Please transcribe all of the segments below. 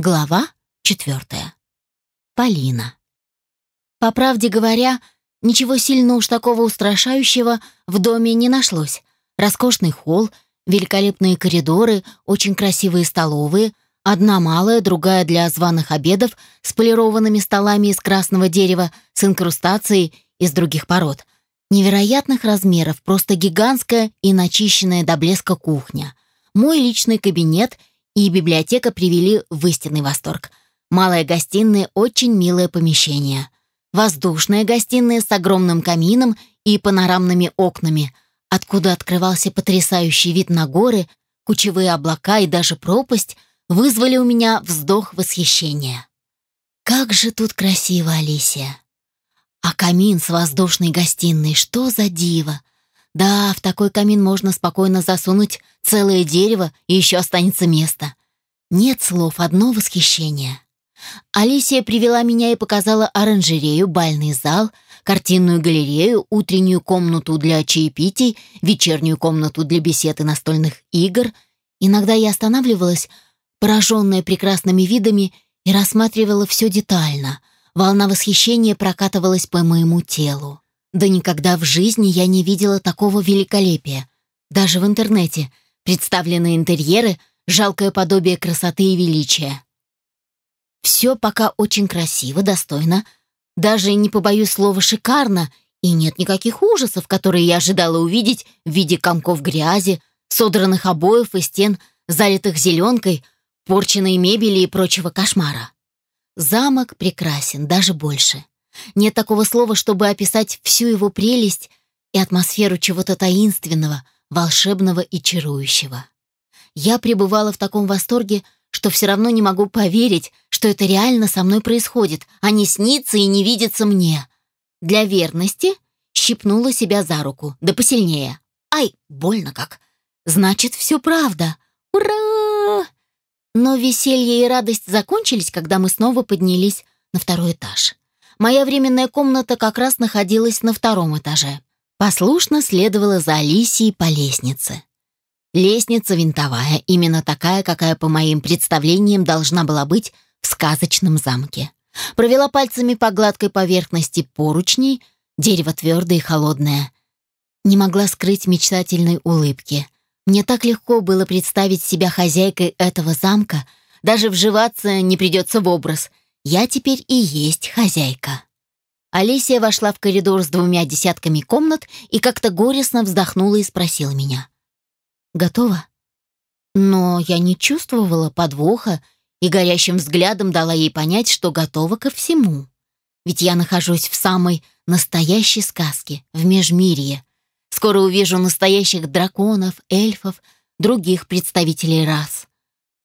Глава четвертая. Полина. По правде говоря, ничего сильно уж такого устрашающего в доме не нашлось. Роскошный холл, великолепные коридоры, очень красивые столовые, одна малая, другая для званых обедов с полированными столами из красного дерева, с инкрустацией из других пород. Невероятных размеров, просто гигантская и начищенная до блеска кухня. Мой личный кабинет и библиотека привели в истинный восторг. Малая гостиная — очень милое помещение. Воздушная гостиная с огромным камином и панорамными окнами, откуда открывался потрясающий вид на горы, кучевые облака и даже пропасть, вызвали у меня вздох восхищения. «Как же тут красиво, Алисия!» А камин с воздушной гостиной, что за диво! Да, в такой камин можно спокойно засунуть целое дерево, и еще останется место. Нет слов, одно восхищение. Алисия привела меня и показала оранжерею, бальный зал, картинную галерею, утреннюю комнату для чаепитий, вечернюю комнату для бесед и настольных игр. Иногда я останавливалась, пораженная прекрасными видами, и рассматривала все детально. Волна восхищения прокатывалась по моему телу. Да никогда в жизни я не видела такого великолепия. Даже в интернете представлены интерьеры, жалкое подобие красоты и величия. Все пока очень красиво, достойно, даже не побоюсь слова «шикарно», и нет никаких ужасов, которые я ожидала увидеть в виде комков грязи, содранных обоев и стен, залитых зеленкой, порченной мебели и прочего кошмара. Замок прекрасен, даже больше. Нет такого слова, чтобы описать всю его прелесть и атмосферу чего-то таинственного, волшебного и чарующего. Я пребывала в таком восторге, что все равно не могу поверить, что это реально со мной происходит, а не снится и не видится мне. Для верности щипнула себя за руку, да посильнее. Ай, больно как. Значит, все правда. Ура! Но веселье и радость закончились, когда мы снова поднялись на второй этаж. Моя временная комната как раз находилась на втором этаже. Послушно следовала за Алисией по лестнице. Лестница винтовая, именно такая, какая по моим представлениям должна была быть в сказочном замке. Провела пальцами по гладкой поверхности поручней, дерево твердое и холодное. Не могла скрыть мечтательной улыбки. Мне так легко было представить себя хозяйкой этого замка, даже вживаться не придется в образ. Я теперь и есть хозяйка. Алисия вошла в коридор с двумя десятками комнат и как-то горестно вздохнула и спросила меня. «Готова?» Но я не чувствовала подвоха и горящим взглядом дала ей понять, что готова ко всему. Ведь я нахожусь в самой настоящей сказке, в Межмирье, Скоро увижу настоящих драконов, эльфов, других представителей рас.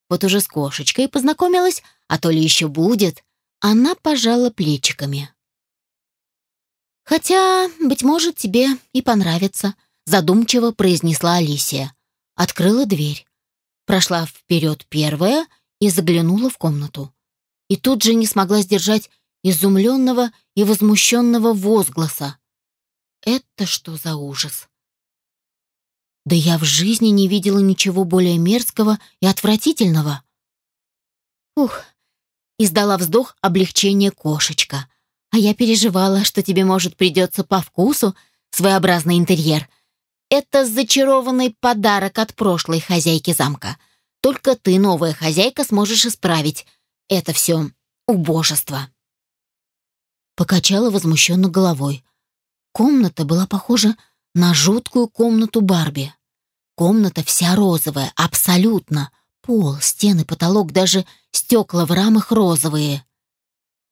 Вот уже с кошечкой познакомилась, а то ли еще будет. Она пожала плечиками. «Хотя, быть может, тебе и понравится», — задумчиво произнесла Алисия. Открыла дверь. Прошла вперед первая и заглянула в комнату. И тут же не смогла сдержать изумленного и возмущенного возгласа. Это что за ужас? Да я в жизни не видела ничего более мерзкого и отвратительного. Ух, издала вздох облегчения кошечка. А я переживала, что тебе, может, придется по вкусу своеобразный интерьер. Это зачарованный подарок от прошлой хозяйки замка. Только ты, новая хозяйка, сможешь исправить это все убожество. Покачала возмущенно головой. Комната была похожа на жуткую комнату Барби. Комната вся розовая, абсолютно. Пол, стены, потолок, даже стекла в рамах розовые.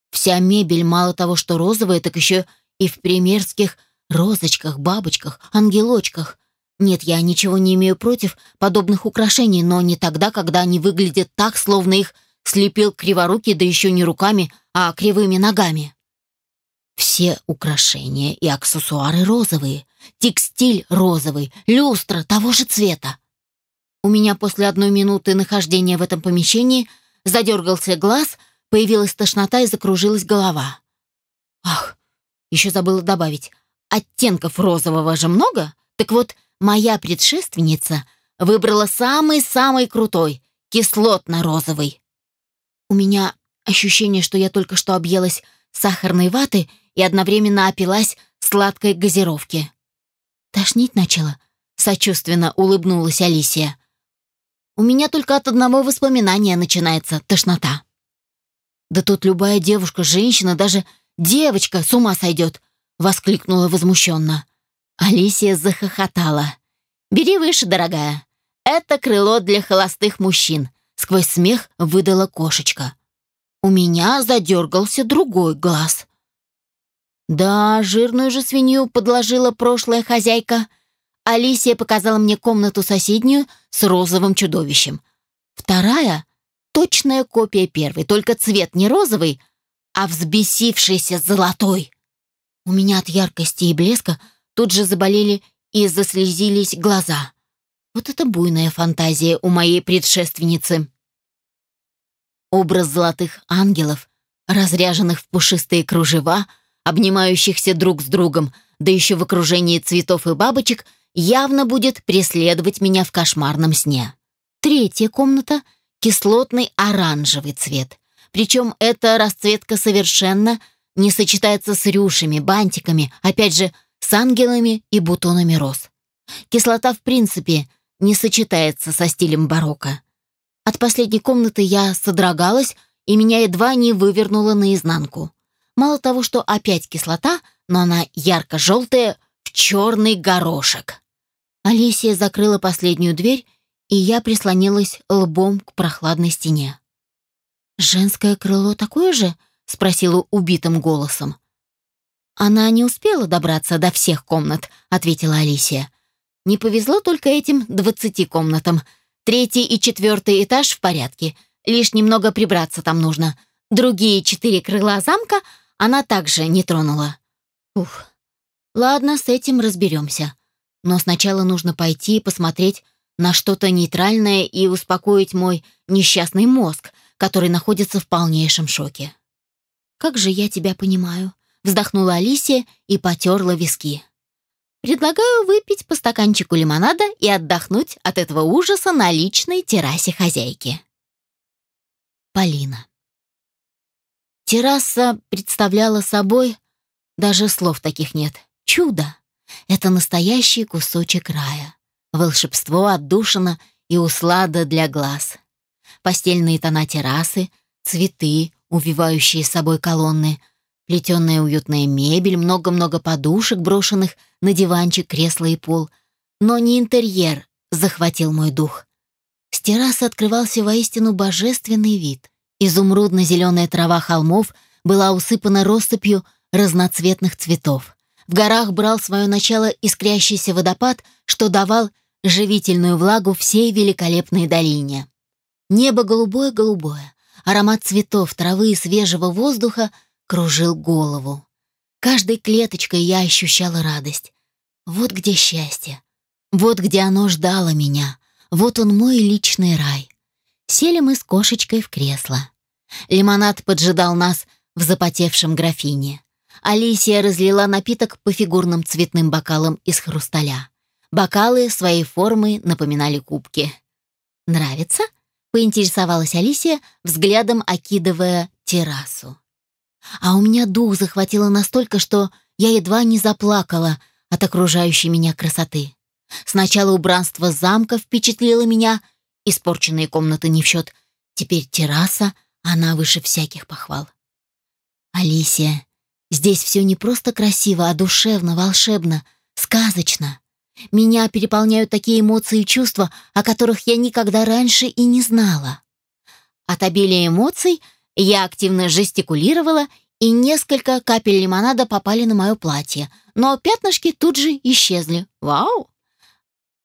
Вся мебель мало того, что розовая, так еще и в примерских розочках, бабочках, ангелочках. Нет, я ничего не имею против подобных украшений, но не тогда, когда они выглядят так, словно их слепил криворукий, да еще не руками, а кривыми ногами. Все украшения и аксессуары розовые, текстиль розовый, люстра того же цвета. У меня после одной минуты нахождения в этом помещении задергался глаз, появилась тошнота и закружилась голова. Ах, еще забыла добавить, оттенков розового же много? Так вот, моя предшественница выбрала самый-самый крутой, кислотно-розовый. У меня ощущение, что я только что объелась сахарной ваты и одновременно опилась сладкой газировки. Тошнить начала. Сочувственно улыбнулась Алисия. У меня только от одного воспоминания начинается тошнота. Да тут любая девушка, женщина, даже девочка с ума сойдет, воскликнула возмущенно. Алисия захохотала. «Бери выше, дорогая. Это крыло для холостых мужчин», — сквозь смех выдала кошечка. У меня задергался другой глаз. Да, жирную же свинью подложила прошлая хозяйка. Алисия показала мне комнату соседнюю с розовым чудовищем. Вторая — точная копия первой, только цвет не розовый, а взбесившийся золотой. У меня от яркости и блеска тут же заболели и заслезились глаза. Вот это буйная фантазия у моей предшественницы. Образ золотых ангелов, разряженных в пушистые кружева — обнимающихся друг с другом, да еще в окружении цветов и бабочек, явно будет преследовать меня в кошмарном сне. Третья комната — кислотный оранжевый цвет. Причем эта расцветка совершенно не сочетается с рюшами, бантиками, опять же, с ангелами и бутонами роз. Кислота, в принципе, не сочетается со стилем барокко. От последней комнаты я содрогалась, и меня едва не вывернуло наизнанку. Мало того, что опять кислота, но она ярко-желтая, в черный горошек. Алисия закрыла последнюю дверь, и я прислонилась лбом к прохладной стене. «Женское крыло такое же?» — спросила убитым голосом. «Она не успела добраться до всех комнат», — ответила Алисия. «Не повезло только этим двадцати комнатам. Третий и четвертый этаж в порядке. Лишь немного прибраться там нужно. Другие четыре крыла замка она также не тронула. Ух, ладно, с этим разберемся. Но сначала нужно пойти и посмотреть на что-то нейтральное и успокоить мой несчастный мозг, который находится в полнейшем шоке. «Как же я тебя понимаю», — вздохнула Алисия и потерла виски. «Предлагаю выпить по стаканчику лимонада и отдохнуть от этого ужаса на личной террасе хозяйки». Полина. Терраса представляла собой, даже слов таких нет, чудо. Это настоящий кусочек рая. Волшебство отдушина и услада для глаз. Постельные тона террасы, цветы, увивающие собой колонны, плетеная уютная мебель, много-много подушек, брошенных на диванчик, кресло и пол. Но не интерьер захватил мой дух. С террасы открывался воистину божественный вид. Изумрудно-зеленая трава холмов была усыпана россыпью разноцветных цветов. В горах брал свое начало искрящийся водопад, что давал живительную влагу всей великолепной долине. Небо голубое-голубое, аромат цветов, травы и свежего воздуха кружил голову. Каждой клеточкой я ощущала радость. Вот где счастье. Вот где оно ждало меня. Вот он мой личный рай. Сели мы с кошечкой в кресло. Лимонад поджидал нас в запотевшем графине. Алисия разлила напиток по фигурным цветным бокалам из хрусталя. Бокалы своей формы напоминали кубки. «Нравится?» — поинтересовалась Алисия, взглядом окидывая террасу. А у меня дух захватило настолько, что я едва не заплакала от окружающей меня красоты. Сначала убранство замка впечатлило меня, испорченные комнаты не в счет. Теперь терраса, она выше всяких похвал. Алисия, здесь все не просто красиво, а душевно, волшебно, сказочно. Меня переполняют такие эмоции и чувства, о которых я никогда раньше и не знала. От обилия эмоций я активно жестикулировала, и несколько капель лимонада попали на мое платье, но пятнышки тут же исчезли. Вау!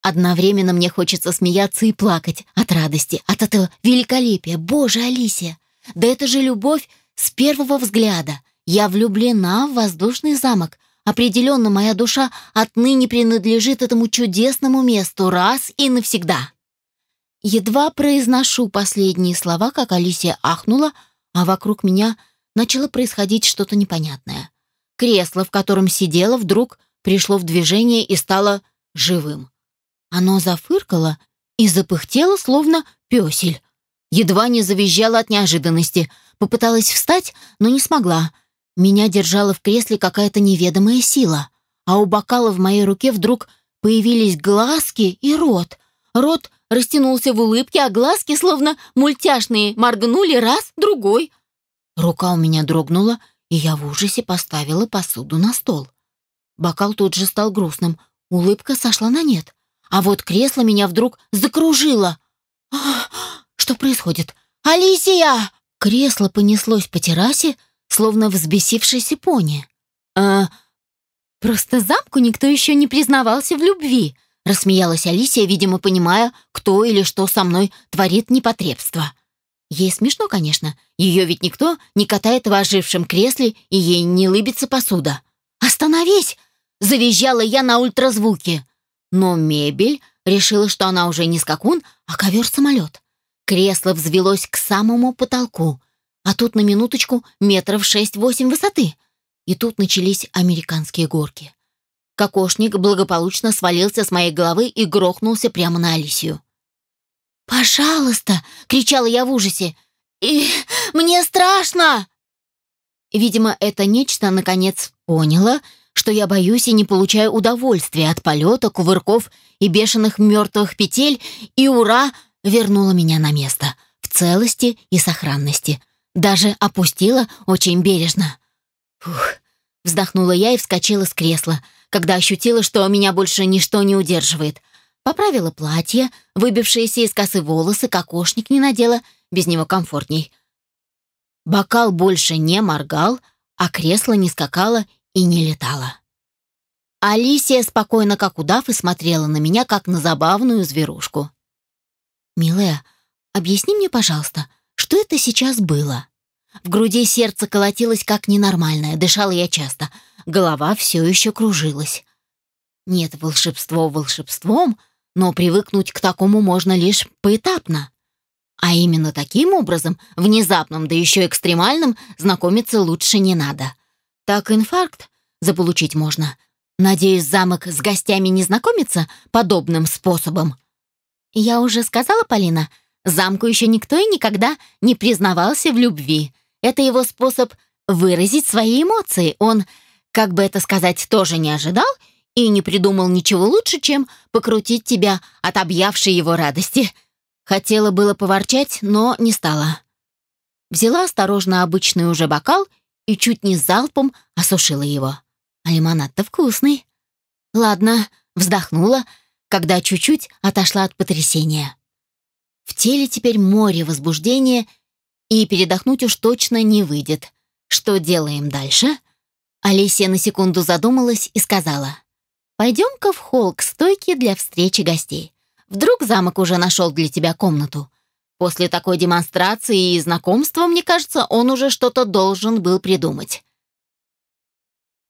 Одновременно мне хочется смеяться и плакать от радости, от этого великолепия. Боже, Алисия, да это же любовь с первого взгляда. Я влюблена в воздушный замок. Определенно моя душа отныне принадлежит этому чудесному месту раз и навсегда. Едва произношу последние слова, как Алисия ахнула, а вокруг меня начало происходить что-то непонятное. Кресло, в котором сидела, вдруг пришло в движение и стало живым. Оно зафыркало и запыхтело, словно пёсель. Едва не завизжала от неожиданности. Попыталась встать, но не смогла. Меня держала в кресле какая-то неведомая сила. А у бокала в моей руке вдруг появились глазки и рот. Рот растянулся в улыбке, а глазки, словно мультяшные, моргнули раз, другой. Рука у меня дрогнула, и я в ужасе поставила посуду на стол. Бокал тут же стал грустным, улыбка сошла на нет. А вот кресло меня вдруг закружило. Что происходит? «Алисия!» Кресло понеслось по террасе, словно взбесившийся пони. «А, просто замку никто еще не признавался в любви», рассмеялась Алисия, видимо, понимая, кто или что со мной творит непотребство. Ей смешно, конечно. Ее ведь никто не катает в ожившем кресле, и ей не лыбится посуда. «Остановись!» — завизжала я на ультразвуке. Но мебель решила, что она уже не скакун, а ковер-самолет. Кресло взвелось к самому потолку, а тут на минуточку метров шесть-восемь высоты. И тут начались американские горки. Кокошник благополучно свалился с моей головы и грохнулся прямо на Алисию. «Пожалуйста!» — кричала я в ужасе. «И мне страшно!» Видимо, это нечто, наконец, поняло, что я боюсь и не получаю удовольствия от полета, кувырков и бешеных мертвых петель, и ура, вернула меня на место, в целости и сохранности. Даже опустила очень бережно. Фух, вздохнула я и вскочила с кресла, когда ощутила, что меня больше ничто не удерживает. Поправила платье, выбившиеся из косы волосы, кокошник не надела, без него комфортней. Бокал больше не моргал, а кресло не скакало и не летало. Алисия спокойно, как удав, и смотрела на меня, как на забавную зверушку. «Милая, объясни мне, пожалуйста, что это сейчас было?» В груди сердце колотилось как ненормальное, дышала я часто. Голова все еще кружилась. Нет, волшебство волшебством, но привыкнуть к такому можно лишь поэтапно. А именно таким образом, внезапным, да еще экстремальным, знакомиться лучше не надо. Так инфаркт заполучить можно. Надеюсь, замок с гостями не знакомится подобным способом. Я уже сказала, Полина, замку еще никто и никогда не признавался в любви. Это его способ выразить свои эмоции. Он, как бы это сказать, тоже не ожидал и не придумал ничего лучше, чем покрутить тебя от объявшей его радости. Хотела было поворчать, но не стала. Взяла осторожно обычный уже бокал и чуть не залпом осушила его. А лимонад-то вкусный. Ладно, вздохнула, когда чуть-чуть отошла от потрясения. В теле теперь море возбуждения, и передохнуть уж точно не выйдет. Что делаем дальше? Алисия на секунду задумалась и сказала. «Пойдем-ка в холл к стойке для встречи гостей. Вдруг замок уже нашел для тебя комнату. После такой демонстрации и знакомства, мне кажется, он уже что-то должен был придумать».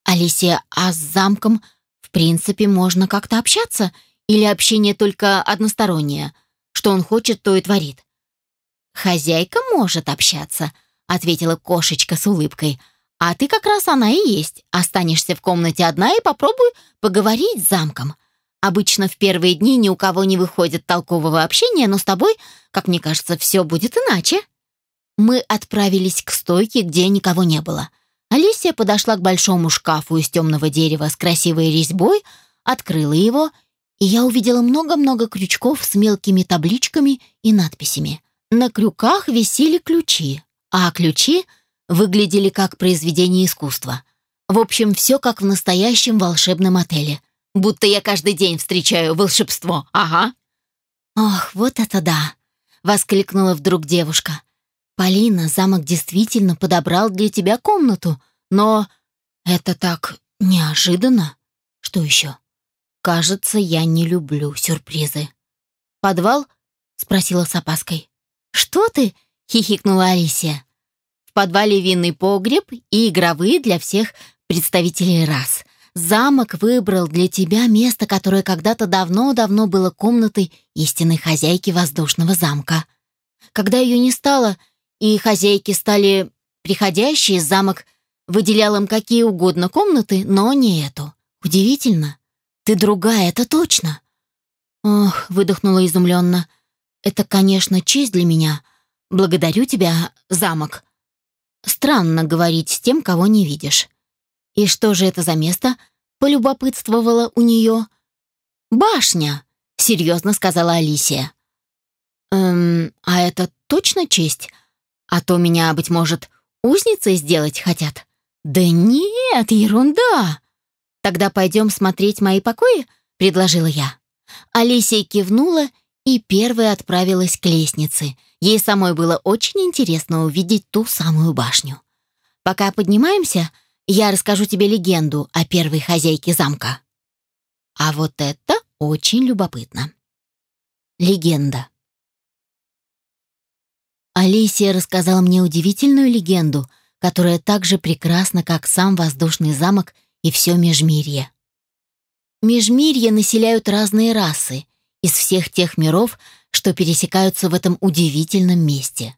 «Алисия, а с замком, в принципе, можно как-то общаться? Или общение только одностороннее? Что он хочет, то и творит?» «Хозяйка может общаться», — ответила кошечка с улыбкой. «А ты как раз она и есть. Останешься в комнате одна и попробуй поговорить с замком. Обычно в первые дни ни у кого не выходит толкового общения, но с тобой, как мне кажется, все будет иначе». Мы отправились к стойке, где никого не было. Алисия подошла к большому шкафу из темного дерева с красивой резьбой, открыла его, и я увидела много-много крючков с мелкими табличками и надписями. На крюках висели ключи, а ключи выглядели как произведение искусства. В общем, все как в настоящем волшебном отеле. Будто я каждый день встречаю волшебство, ага. «Ох, вот это да!» — воскликнула вдруг девушка. «Полина, замок действительно подобрал для тебя комнату, но это так неожиданно. Что еще? Кажется, я не люблю сюрпризы». «Подвал?» — спросила с опаской. «Что ты?» — хихикнула Алисия. «В подвале винный погреб и игровые для всех представителей рас. Замок выбрал для тебя место, которое когда-то давно-давно было комнатой истинной хозяйки воздушного замка. Когда ее не стало, и хозяйки стали приходящие, замок выделял им какие угодно комнаты, но не эту. Удивительно. Ты другая, это точно. Ох, выдохнула изумленно. Это, конечно, честь для меня. «Благодарю тебя, замок». Странно говорить с тем, кого не видишь. «И что же это за место?» — полюбопытствовала у нее. «Башня», — серьезно сказала Алисия. «Эм, а это точно честь? А то меня, быть может, узницей сделать хотят?» «Да нет, ерунда!» «Тогда пойдем смотреть мои покои?» — предложила я. Алисия кивнула и первая отправилась к лестнице. Ей самой было очень интересно увидеть ту самую башню. Пока поднимаемся, я расскажу тебе легенду о первой хозяйке замка. А вот это очень любопытно. Легенда. Алисия рассказала мне удивительную легенду, которая так же прекрасна, как сам воздушный замок и все Межмирье. Межмирье населяют разные расы из всех тех миров, что пересекаются в этом удивительном месте.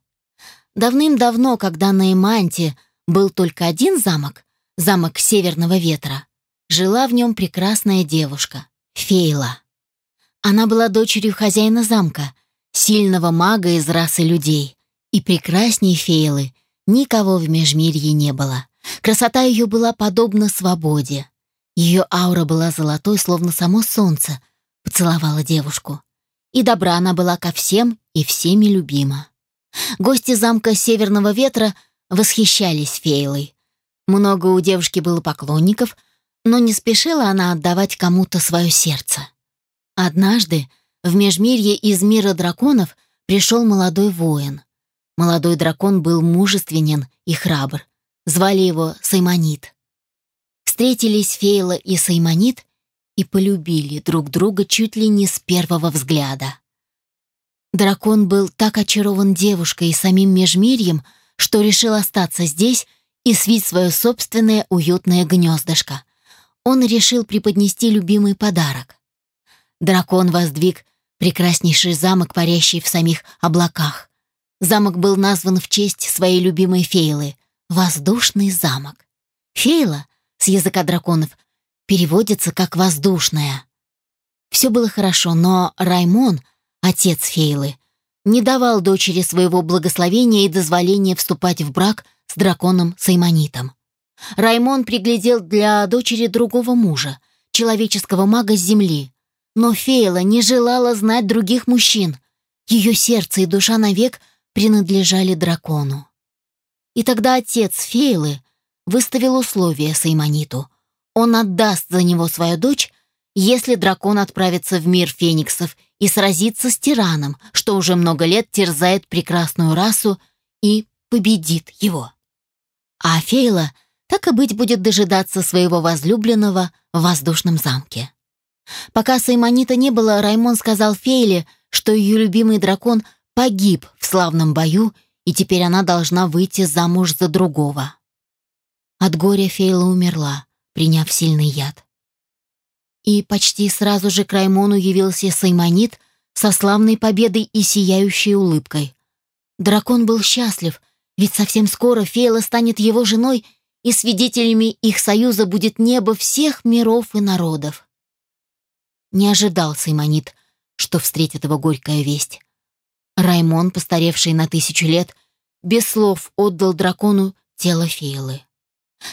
Давным-давно, когда на Иманте был только один замок, замок Северного Ветра, жила в нем прекрасная девушка, Фейла. Она была дочерью хозяина замка, сильного мага из расы людей, и прекрасней Фейлы никого в Межмирье не было. Красота ее была подобна свободе. Ее аура была золотой, словно само солнце, поцеловала девушку. И добра она была ко всем и всеми любима. Гости замка Северного Ветра восхищались Фейлой. Много у девушки было поклонников, но не спешила она отдавать кому-то свое сердце. Однажды в Межмирье из мира драконов пришел молодой воин. Молодой дракон был мужественен и храбр. Звали его Саймонит. Встретились Фейла и Саймонит и полюбили друг друга чуть ли не с первого взгляда. Дракон был так очарован девушкой и самим Межмирьем, что решил остаться здесь и свить свое собственное уютное гнездышко. Он решил преподнести любимый подарок. Дракон воздвиг прекраснейший замок, парящий в самих облаках. Замок был назван в честь своей любимой Фейлы — Воздушный замок. Фейла, с языка драконов, переводится как «воздушная». Все было хорошо, но Раймон, отец Фейлы, не давал дочери своего благословения и дозволения вступать в брак с драконом Саймонитом. Раймон приглядел для дочери другого мужа, человеческого мага с земли. Но Фейла не желала знать других мужчин. Ее сердце и душа навек принадлежали дракону. И тогда отец Фейлы выставил условие Саймониту — он отдаст за него свою дочь, если дракон отправится в мир фениксов и сразится с тираном, что уже много лет терзает прекрасную расу, и победит его. А Фейла, так и быть, будет дожидаться своего возлюбленного в воздушном замке. Пока Саймонита не было, Раймон сказал Фейле, что ее любимый дракон погиб в славном бою, и теперь она должна выйти замуж за другого. От горя Фейла умерла приняв сильный яд. И почти сразу же к Раймону явился Саймонит со славной победой и сияющей улыбкой. Дракон был счастлив, ведь совсем скоро Фейла станет его женой, и свидетелями их союза будет небо всех миров и народов. Не ожидал Саймонит, что встретит его горькая весть. Раймон, постаревший на тысячу лет, без слов отдал дракону тело Фейлы.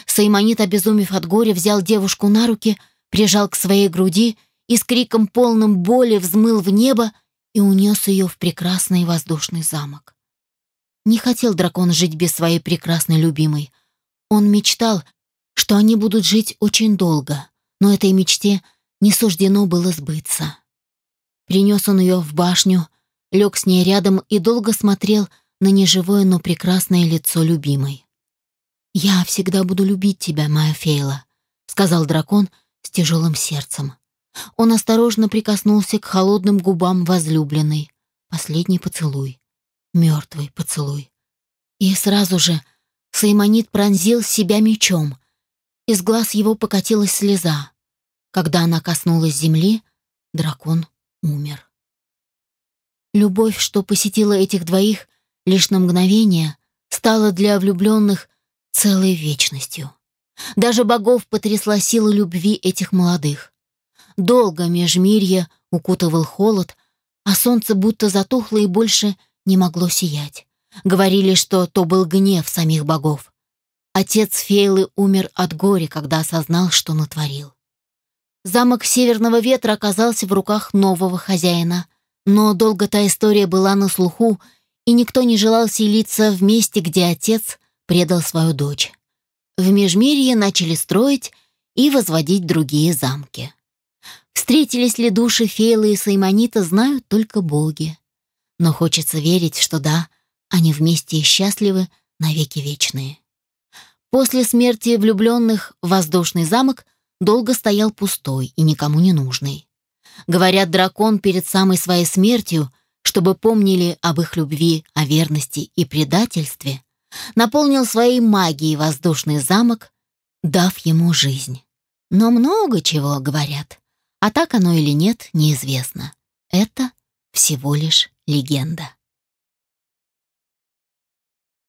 Саймонит, обезумев от горя, взял девушку на руки, прижал к своей груди и с криком полным боли взмыл в небо и унес ее в прекрасный воздушный замок. Не хотел дракон жить без своей прекрасной любимой. Он мечтал, что они будут жить очень долго, но этой мечте не суждено было сбыться. Принес он ее в башню, лег с ней рядом и долго смотрел на неживое, но прекрасное лицо любимой. «Я всегда буду любить тебя, моя Фейла», — сказал дракон с тяжелым сердцем. Он осторожно прикоснулся к холодным губам возлюбленной. Последний поцелуй. Мертвый поцелуй. И сразу же Саймонит пронзил себя мечом. Из глаз его покатилась слеза. Когда она коснулась земли, дракон умер. Любовь, что посетила этих двоих лишь на мгновение, стала для влюбленных целой вечностью. Даже богов потрясла сила любви этих молодых. Долго межмирье укутывал холод, а солнце будто затухло и больше не могло сиять. Говорили, что то был гнев самих богов. Отец Фейлы умер от горя, когда осознал, что натворил. Замок Северного Ветра оказался в руках нового хозяина, но долго та история была на слуху, и никто не желал селиться в месте, где отец предал свою дочь. В Межмирье начали строить и возводить другие замки. Встретились ли души Фейлы и Саймонита, знают только боги. Но хочется верить, что да, они вместе и счастливы навеки вечные. После смерти влюбленных воздушный замок долго стоял пустой и никому не нужный. Говорят, дракон перед самой своей смертью, чтобы помнили об их любви, о верности и предательстве, наполнил своей магией воздушный замок, дав ему жизнь. Но много чего говорят, а так оно или нет, неизвестно. Это всего лишь легенда.